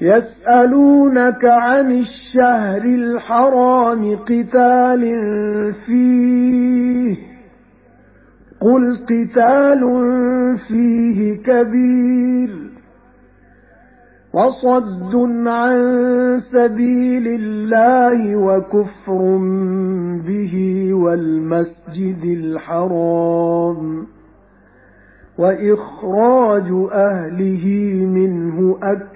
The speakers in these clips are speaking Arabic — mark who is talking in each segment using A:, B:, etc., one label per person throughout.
A: يَسْأَلُونَكَ عَنِ الشَّهْرِ الْحَرَامِ قِتَالٍ فِيهِ. قُلْ قِتَالٌ فِيهِ كَبِيرٌ وَصَدٌّ عَن سَبِيلِ اللَّهِ وَكُفْرٌ بِهِ وَالْمَسْجِدِ الْحَرَامِ وَإِخْرَاجُ أَهْلِهِ مِنْهُ أَكْبَرُ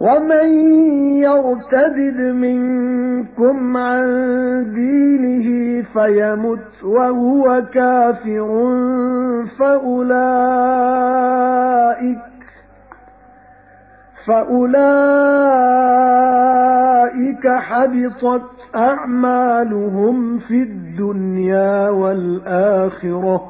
A: وَمَن يَرْتَدِدْ مِنكُمْ عَن دِينِهِ فَيَمُتْ وَهُوَ كَافِرٌ فَأُولَئِكَ فَأُولَئِكَ حَبِطَتْ أَعْمَالُهُمْ فِي الدُّنْيَا وَالْآخِرَةِ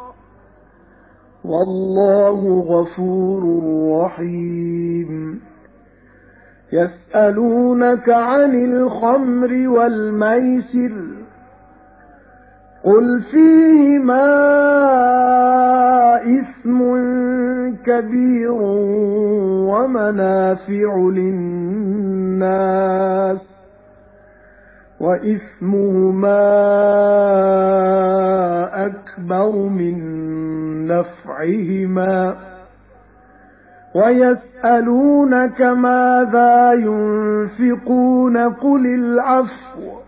A: وَاللَّهُ غَفُورٌ رَّحِيمٌ. يَسْأَلُونَكَ عَنِ الْخَمْرِ وَالْمَيْسِرِ قُلْ فِيهِمَا إِثْمٌ كَبِيرٌ وَمَنَافِعُ لِلنَّاسِ. وَإِثْمُهُمَا أَكْبَرُ مِنْ نَفْعِهِمَا وَيَسْأَلُونَكَ مَاذَا يُنْفِقُونَ قُلِ الْعَفْوَ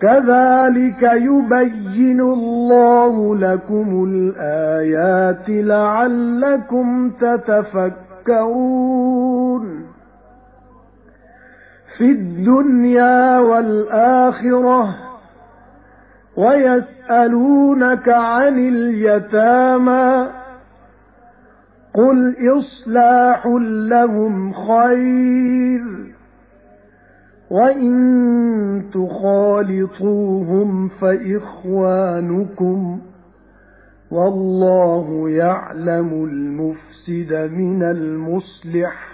A: كَذَلِكَ يُبَيِّنُ اللَّهُ لَكُمُ الْآيَاتِ لَعَلَّكُمْ تَتَفَكَّرُونَ فِي الدُّنْيَا وَالْآخِرَةِ وَيَسْأَلُونَكَ عَنِ الْيَتَامَى قُلْ إِصْلَاحٌ لَّهُمْ خَيْرٌ وَإِن تُخَالِطُوهُمْ فَإِخْوَانُكُمْ وَاللَّهُ يَعْلَمُ الْمُفْسِدَ مِنَ الْمُصْلِحِ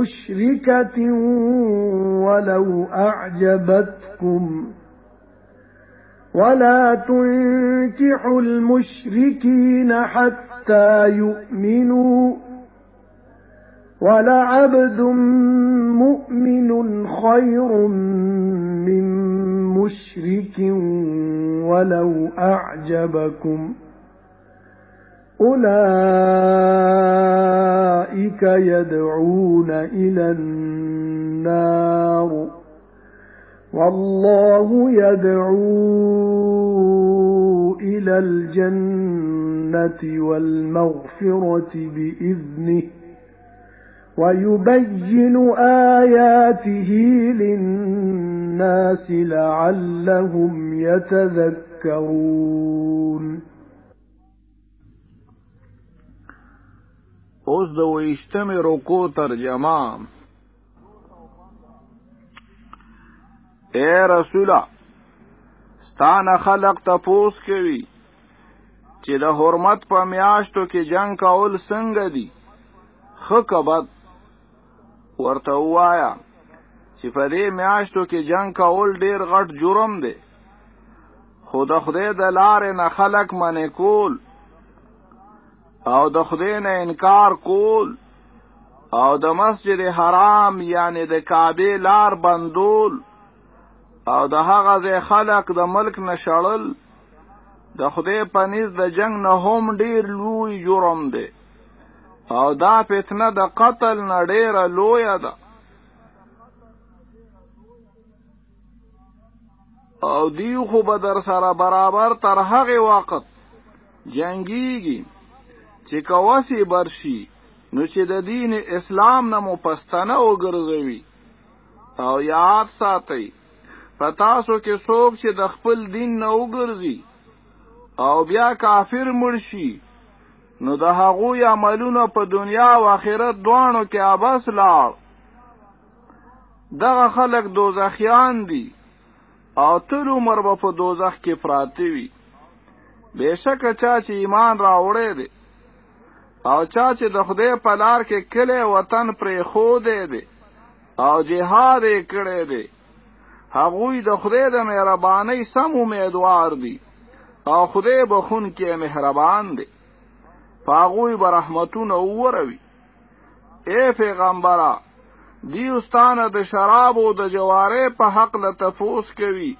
A: مُّشْرِكَةٍ وَلَوْ أَعْجَبَتْكُمْ وَلَا تُنكِحُوا الْمُشْرِكِينَ حَتَّى يُؤْمِنُوا وَلَعَبْدٌ مُؤْمِنٌ خَيْرٌ مِّن مُّشْرِكٍ وَلَوْ أَعْجَبَكُمْ أُولَئِكَ يَدْعُونَ إِلَى النَّارِ. وَاللَّهُ يَدْعُو إِلَى الْجَنَّةِ وَالْمَغْفِرَةِ بِإِذْنِهِ وَيُبَيِّنُ آيَاتِهِ لِلنَّاسِ لَعَلَّهُمْ يَتَذَكَّرُونَ.
B: اوس د وېشتمه رکو ترجمه. اے رسولا ستانه خلق تپوس کوي چې د حرمت په میاشتو کې جنگ کول څنګه دي. خو کبد ورته وایا چې په دې میاشتو کې جنگ کول ډیر غټ جرم دی. خو د خدای د لارې نه خلق منې کول او د خدای نه انکار کول او د مسجد حرام یعنی د کعبه لار بندول او د هغه ځای خلق د ملک نه شړل د خدای په نيز د جنگ نه هم ډیر لوی جرم دی. او دا فتنه د قتل نه ډیره لوی ده. او دیو خو به در سره برابر تر هغه وخت جنگیږي چې که وسې بر شي نو چې د دین اسلام نه مو پستانه وګرځوي او یاد ساتي پتاسو کې څوک چې د خپل دین نه وګرځي او بیا کافر مړ شي نو د هغوی عملونه په دنیا او آخرت دوانو کې ابس لاړ. دغه خلک دوزخیان دي او تر عمر په دوزخ کې پراته وي. بېشکه چا چې ایمان راوړی دی او چا چې د خدای په لار کې کله وطن پرېښودی دی او جهاد یې کړی دی. هغوی د خدای د مهربانۍ سم امیدوار دي او خدای بخښونکی مهربان دی. په هغوی به رحمتونه وروي اے پیغمبره دوی ستا نه د شراب او د جواره په حق له تپوس کوي.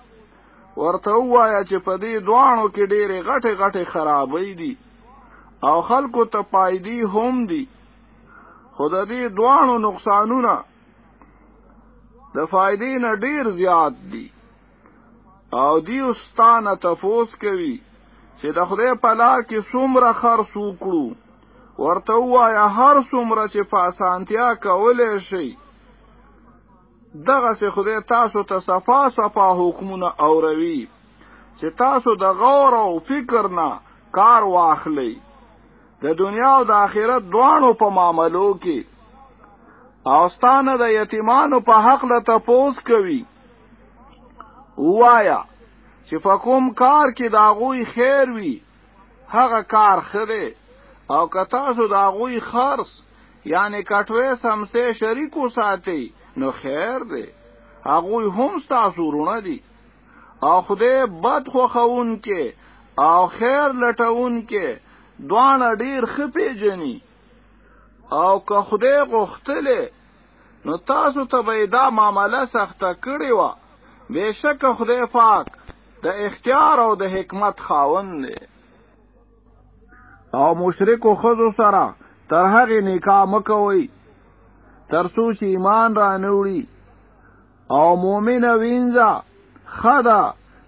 B: ورته وایا چې په دې دوانو کې ډېرې غټه غټه خرابې دي او خلکو ته فایدې هم دي خود دې دوانو نقصانونه د فائدې نه ډیر زیات دي او دوی ستا نه تپوس کوي چې د خدای په لار کې څومره خرڅ وکړو. ورته وایا هر څومره چې په اسانتیا کولای شي دغه سه خدای تاسو ته صفا صفا حکمونه اوروي چې تاسو د غور او فکر نه کار واخلئ د دنیا او د آخرت دوانو په معاملو کې. او ستانه د یتیمانو په حق له تپوس کوي. وایا چې فکوم کار کې داغوی خیر وي هغه کار خره او که تاسو داغوی خرص یعنی کټوي سمسه شریکو ساتي نو خیر دی. هغوی هم تاسو رونه دي. او خدای بد خو خون کې او خیر لټون کې دوان ډیر خپې جنې او که خدای غوښتلې نو تاسو ته به دا معامله سخته کړې و بهشکه خدای پاک د اختیار او د حکمت خاوند دی. او مشرکو خزو سره تر هغه نکاح مکوي تر څو چې ایمان را نوړي او مؤمن وینځه خدا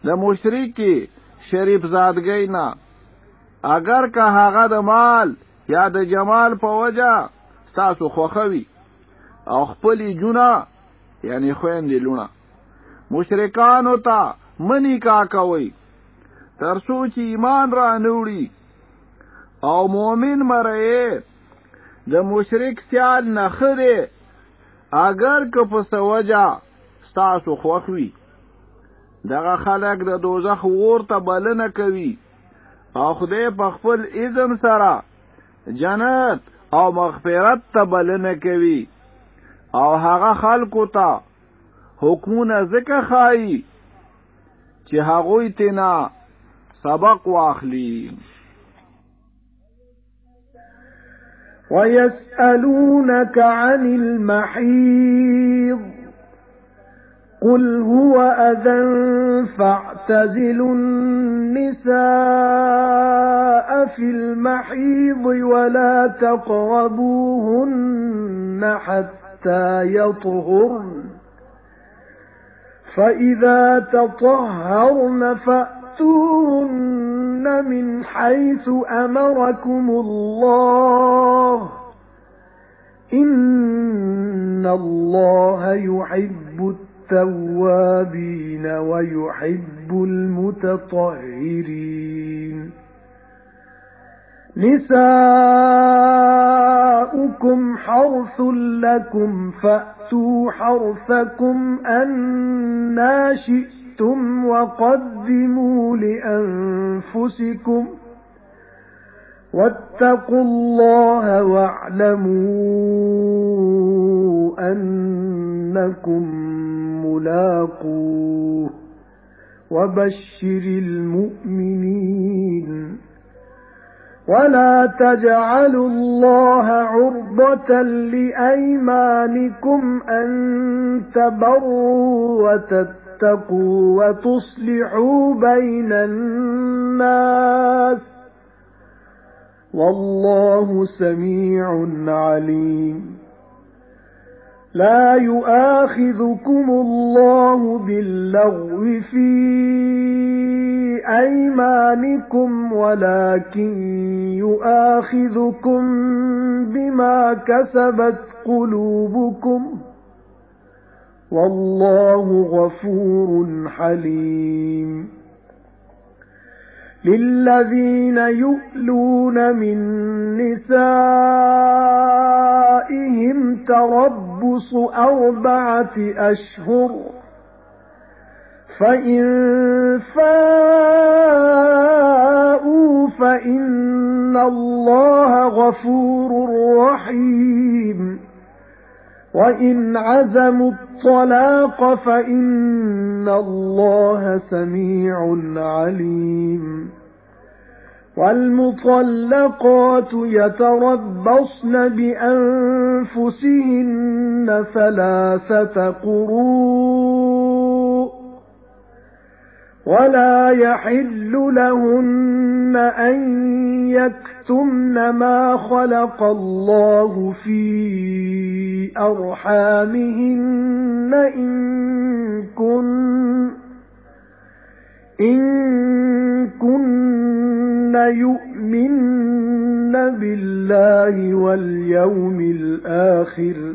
B: د مشرکی شریف زادګی نه اگر که هغه د مال یا د جمال په وجه تاسو خوخوي او خپل جونا یعنی خويندې لونه مشرکان ہوتا منی کا کوي تر سوچ ایمان را نوړي او مؤمن مرئ د مشرک سیال نخره اگر که په سوجا تاسو خوخوي دغه خلک د دوزخ ورته بلنه کوي او خدای په خپل اذن سره جنت او مغفرت ته بلنه کوي. او هغه خلکو ته حکمونه ذکر خای چې هغوی تینا سبق واخلي.
A: ويسألونك عن المحيض قُلْ هُوَ أَذًى فَاعْتَزِلُوا النِّسَاءَ فِي الْمَحِيضِ وَلَا تَقْرَبُوهُنَّ حَتَّى يَطْهُرْنَ فَإِذَا تَطَهَّرْنَ فَأْتُوهُنَّ مِنْ حَيْثُ أَمَرَكُمُ اللَّهُ إِنَّ اللَّهَ يُحِبُّ التَّوَّابِينَ وَيُحِبُّ الْمُتَطَهِّرِينَ. نِسَاؤُكُمْ حَرْثٌ لَكُمْ فَأْتُوا حَرْثَكُمْ أَنَّىٰ شِئْتُمْ وَقَدِّمُوا لِأَنفُسِكُمْ وَاتَّقُوا اللَّهَ وَاعْلَمُوا أَنَّكُمْ مُلَاقُوهُ وَبَشِّرِ الْمُؤْمِنِينَ وَلَا تَجْعَلُوا اللَّهَ عُرْضَةً لِأَيْمَانِكُمْ أَن تَبَرُّوا وَتَتَّقُوا وَتُصْلِحُوا بَيْنَ النَّاسِ وَاللَّهُ سَمِيعٌ عَلِيمٌ. لَا يُؤَاخِذُكُمُ اللَّهُ بِاللَّغْوِ فِي أَيْمَانِكُمْ وَلَكِن يُؤَاخِذُكُم بِمَا كَسَبَتْ قُلُوبُكُمْ. وَاللَّهُ غَفُورٌ حَلِيمٌ. لِلَّذِينَ يُؤْلُونَ مِن نِّسَائِهِمْ تَرَبُّصُ أَرْبَعَةِ أَشْهُرٍ فَإِن فَاءُوا فَإِنَّ اللَّهَ غَفُورٌ رَّحِيمٌ وَإِنْ عَزَمُوا الطَّلَاقَ فَإِنَّ اللَّهَ سَمِيعٌ عَلِيمٌ وَالْمُطَلَّقَاتُ يَتَرَبَّصْنَ بِأَنفُسِهِنَّ ثَلَاثَةَ قُرُوءٍ وَلَا يَحِلُّ لَهُنَّ أَن يَكْتُمْنَ مَا خَلَقَ اللَّهُ فِي أَرْحَامِهِنَّ إِن كُنَّ إِن كُنَّ يُؤْمِنَّ بِاللَّهِ وَالْيَوْمِ الْآخِرِ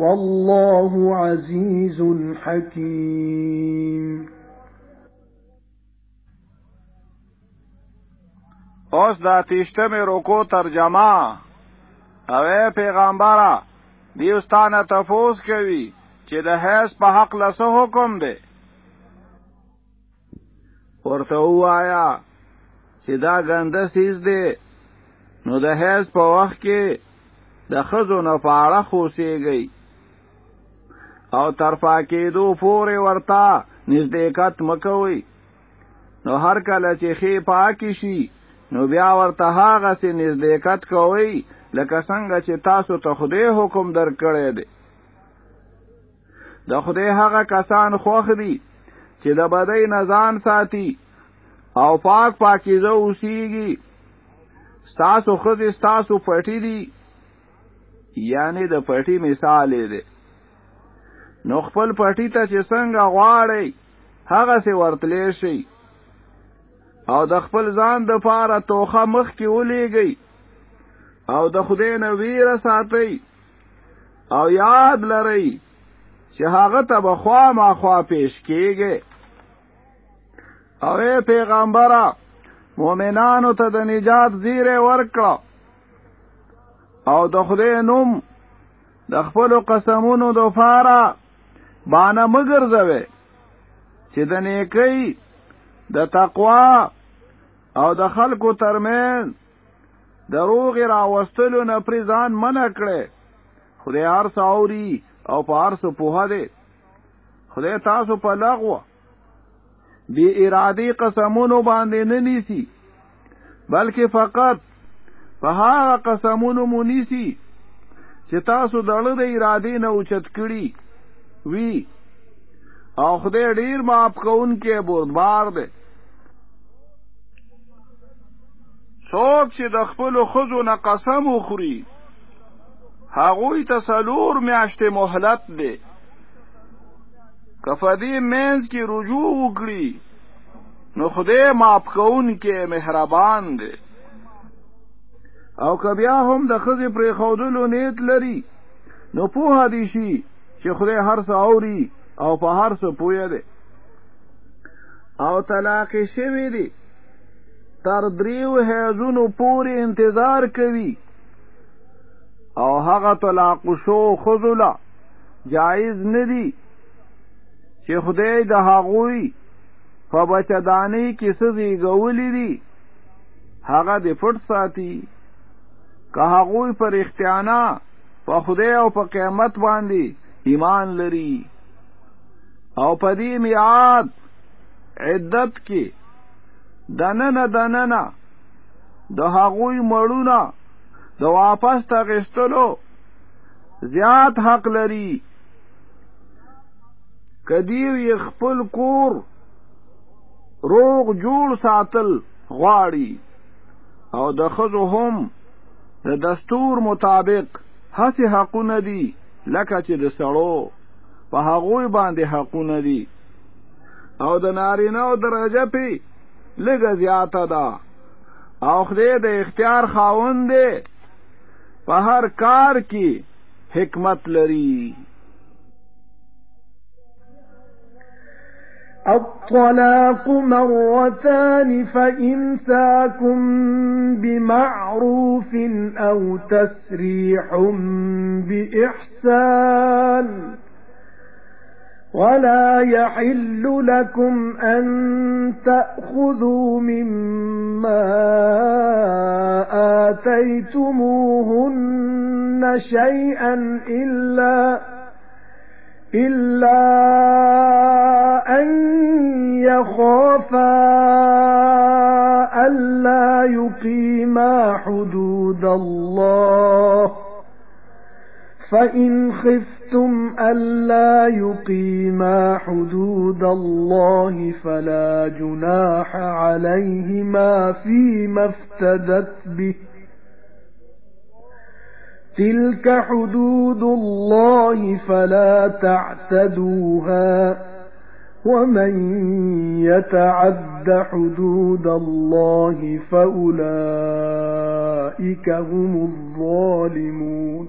A: وَاللَّهُ عَزِيزٌ حَكِيمٌ.
B: اوس دا تیشتمه روکو ترجمه. اوه پیغمبره دیوستانه تفوز کوي چې د حیث په حق لسه حکم دی؟ ورته وایا چې دا ګنده څیز دی. نو د حیض په وخت کې د ښځو نه پاړه خوسیږي او ترفا کېدو پورې ورتا نزدېکت مکوي نو هر کله چې ښې پاکې شي نو بیا ورته هغه سي نزدېکت کوي لکه څنګه چې تاسو ته خدای حکم درکړی دی. د خدای هغه کسان خوښ دي چې د بدۍ نه ځان ساتي او پاک پاکیزه اوسیږي. ستاسو ښځې ستاسو پټی دي. یعنی د پټی مثال دی نو خپل پټی ته چې څنګه غواړي هغه سي ورتلې شي او د خپل ځان د پاره توخه مخ کې ولېږي او د خدای نه ویره ساتي او یاد لرئ چې هغه ته بخوا ما خوا پیش کیږي او ای پیغمبره مؤمنانو ته د نجات زیره ورکړه. او د خدای نوم د خپل قسمونو د فاره باندې مګرځوي چې د نیکی د تقوا او د خلکو ترمن دروغ راوستلو نه پریزان منع کړي. خدای هر څاوري او په هر څه په دی. خدای تاسو په لغوه بی ارادي قسمونو باندې نه نیسی بلکې فقط په هغه قسمونو مونیسی چې تاسو دړه د ارادې نه اوچت کړي وی. او خدای ډیر معاف کوونکی بردبار دی. څوک چې د خپل ښځو نه قسم وخوري هغوی ته څلور میاشتې مهلت دی. که په دې مینځ کې رجوع وکړي نو خدای معاف کوونکی مهربان دی. او که بیا هم د ښځې پرېښودلو نیت لري نو پوها دی شي چې خدای هر څه اوري او په هر څه پوهه دی. او طلاق شوی دی. تر دریو هیزونو پوری انتظار کوي. او هغه طلاق شو خذلا جایز ندی چې خدای د هغوی په بچدانی کې سزي غولې دي هغه د پټ ساتي. که هغوی پر اختیانا په خدای او په قیامت باندې ایمان لري. او په دې میعاد عدت کې دننه دننه د هغوی مړونه د واپس تغستلو زیات حق لري. کدیو یې خپل کور روغ جوړ ساتل غواړي او د خزو هم د دستور مطابق هسې حقونه دي لکه چې د سړو په هغوی باندې حقونه دي. او د نارینه درجه پی لږه زیاته ده. او خدای د اختیار خاوند دی. په هر کار کې حکمت لري
A: الطلاق مرتان فإمساكم بمعروف أو تسريح بإحسان ولا يحل لكم أن تأخذوا مما آتيتموهن شيئا إلا إِلَّا أَن يَخَافَا أَلَّا يُقِيمَا حُدُودَ اللَّهِ. فَإِنْ خِفْتُمْ أَلَّا يُقِيمَا حُدُودَ اللَّهِ فَلَا جُنَاحَ عَلَيْهِمَا فِيمَا افْتَدَتْ بِهِ. تِلْكَ حُدُودُ اللَّهِ فَلَا تَعْتَدُوهَا وَمَن يَتَعَدَّ حُدُودَ اللَّهِ فَأُولَئِكَ هُمُ الظَّالِمُونَ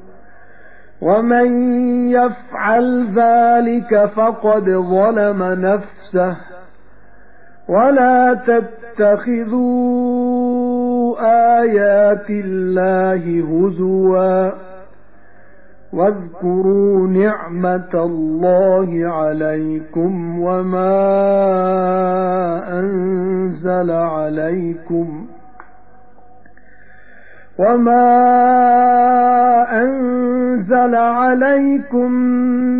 A: وَمَن يَفْعَلْ ذَلِكَ فَقَدْ ظَلَمَ نَفْسَهُ وَلَا تَتَّخِذُوا آيَاتِ اللَّهِ هُزُوًا وَاذْكُرُوا نِعْمَةَ اللَّهِ عَلَيْكُمْ وَمَا أَنزَلَ عَلَيْكُمْ وَمَا أَنزَلَ عَلَيْكُمْ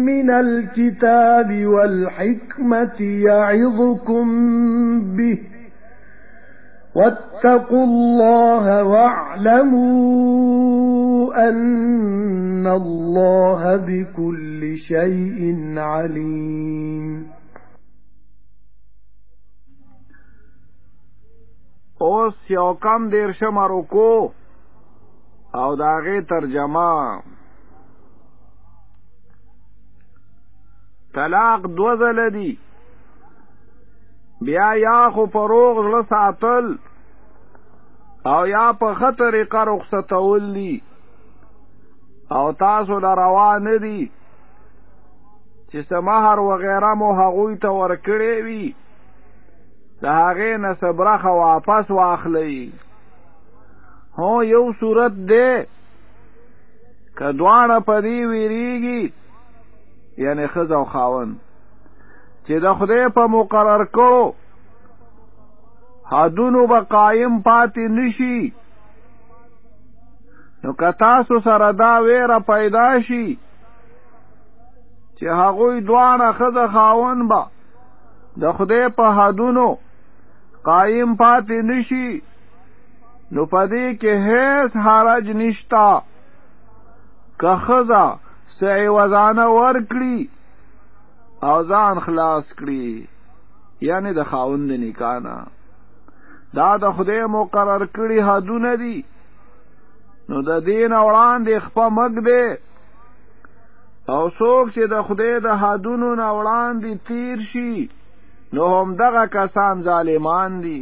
A: مِنَ الْكِتَابِ وَالْحِكْمَةِ يَعِظُكُم بِهِ وَاتَّقُوا اللَّهَ وَاعْلَمُوا أَنَّ اللَّهَ بِكُلِّ شَيْءٍ عَلِيمٌ.
B: اوس یو کم دیر او داغه ترجمه طلاق دو ځله دی بیا یا خو پروغ زړه ساتل او یا په خطر رخصتول دي. او تاسو لا روا نه دي چې سمهر وغیره مو هغوی ته ورکړې وي. د هغې نه صبرخه واپس واخلئ هو یو صورت دی که دواړه په دې ویریږي یعنی ښځه او خاون چې د خدای په مقرر کړو حدونو به قایم پاتې نشي نو که تاسو سره دا ویره پیدا شي چې هغوی دواړه ښځه خاوند به د خدای په حدونو قایم پاتې نشي نو پدې کې هیڅ حرج نشتا. که ښځه سعی وزانه ورکړي او ځان خلاص کړي یعنی د خاوند نکانا دا د خدای مقرر کړي حدونه دي. نو د دین وړاندې خپه مګ دی او څوک چې د خدای د حدونو نه وړاندې تیر شي نو هم دغه کسان ظالمان دي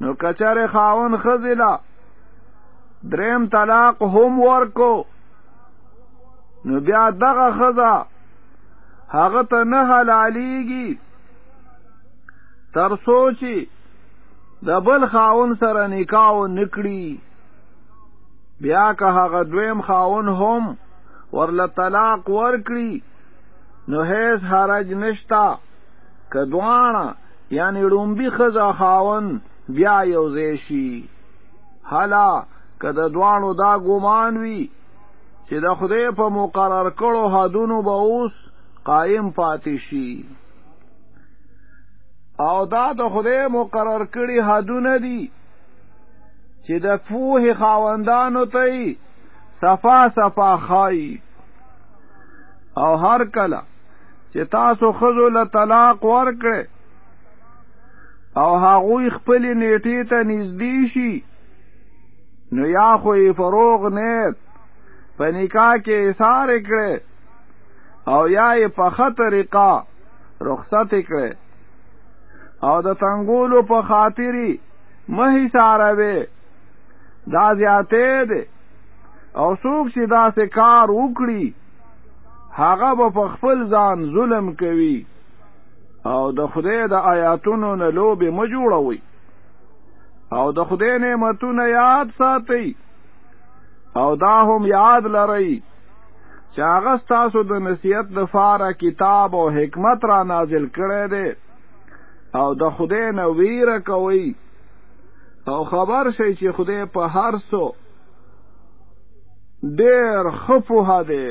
B: نو کچېره خاوند ښځې له دریم طلاق هم ورکو. نو بیا دغه ښځه هغه ته نه حلالیږي تر څو چې د بل خاون سره نکاح نکړي بیا که هغه دویم خاوند هم ورله طلاق ورکړي نو هیڅ حرج نشتا که دوانه یعنی ړومبي ښځه خاوند بیا یو شي. حالا که د دوانو دا ګمان وي چې د خدای په مقرر کړو حدونو به اوس قایم پاتې شي. او دا د خدای مقرر کړي حدونه دي چې د پوهه خاوندانو ته صفا صفا ښایي او هر کله چې تاسو ښځو له طلاق ورکړي او هغوی خپل نیټې ته نږدې شي. نو یا خو یې فروغ نیت په نکاح کې اثار کړي او یا یې په خطرقه رخصت کړي او د تنګولو په خاطري مهي ساروي دا زیاتې ده او څوک چې داسې کار وکړي هغه به په خپل ځان ظلم کوي او د خدای د آیاتونو نه لوبې مه جوړوي او د خدای نعمتونه یاد ساتئ. او دا هم یاد لرئ چې هغه ستاسو د نصیحت لپاره کتاب او حکمت را نازل کړی دی. او د خدای نه ویره کوئ. او خبر شئ چې خدای په هر څه ډېر ښه پوهه دی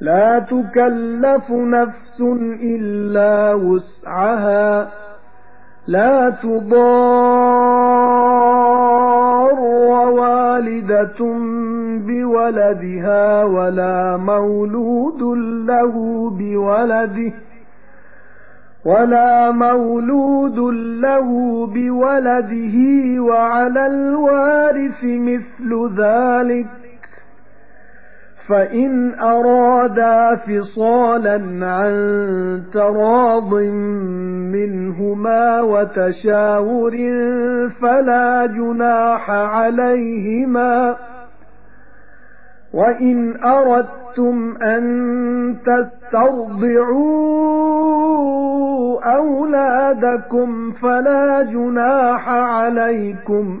A: لا تكلف نفس إلا وسعها لا تضار والدة بولدها ولا مولود له بولده ولا مولود له بولده وعلى الوارث مثل ذلك فَإِنْ أَرَادَا فِصَالًا عَن تَرَاضٍ مِنْهُمَا وَتَشَاوُرٍ فَلَا جُنَاحَ عَلَيْهِمَا وَإِنْ أَرَدتُّمْ أَن تَسْتَرْضِعُوا أَوْلَادَكُمْ فَلَا جُنَاحَ عَلَيْكُمْ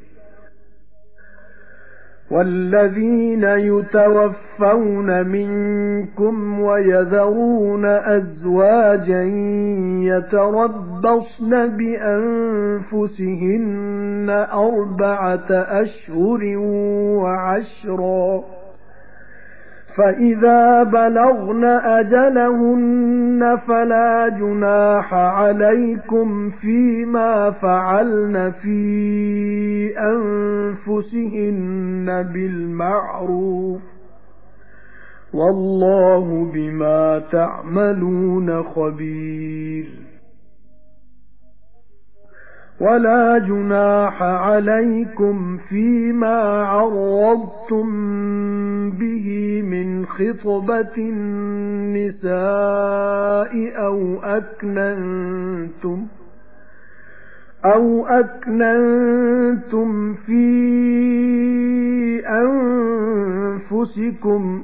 A: وَالَّذِينَ يُتَوَفَّوْنَ مِنكُمْ وَيَذَرُونَ أَزْوَاجًا يَتَرَبَّصْنَ بِأَنفُسِهِنَّ أَرْبَعَةَ أَشْهُرٍ وَعَشْرًا فَإِذَا بَلَغْنَ أَجَلَهُنَّ فَلَا جُنَاحَ عَلَيْكُمْ فِيمَا فَعَلْنَ فِي أَنفُسِهِنَّ بِالْمَعْرُوفِ وَاللَّهُ بِمَا تَعْمَلُونَ خَبِيرٌ وَلَا جُنَاحَ عَلَيْكُمْ فِيمَا عَرَّضْتُمْ بِهِ مِنْ خِطْبَةِ النِّسَاءِ أَوْ أَكْنَنتُمْ أَوْ أَكْنَنتُمْ فِي أَنفُسِكُمْ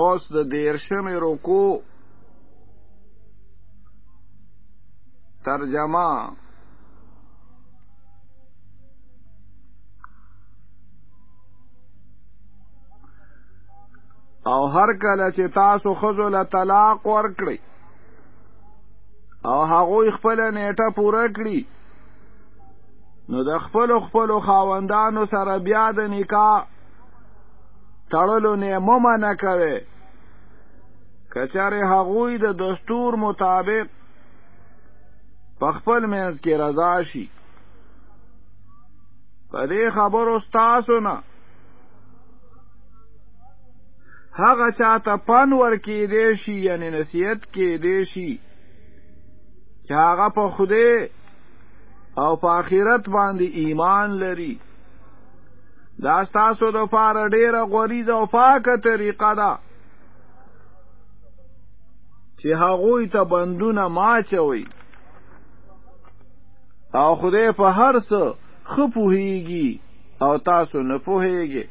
B: اوس د دیرشمې رکو ترجمه. او هر کله چې تاسو ښځو له طلاق ورکړي او هغوی خپل نیټه پوره کړي نو د خپل خپل خاوندانو سره بیا د نکاح تړلو نه مه منع کوي. کچېره هغوی د دستور مطابق په خپل منځ کې رضا شي. په دې خبرو ستاسو نه. هغه چاته پن ور کې دی شي یعنی نصیحت کې دی شي. چې هغه په خوده او په آخرت باندې ایمان لري دا ستاسو د پاره ډیره غوریزه او پاکه طریقه ده. چې هغوی ته بندونه ماچوي او خدای په هر څه خپوهیږي او تاسو نه پوهیږئ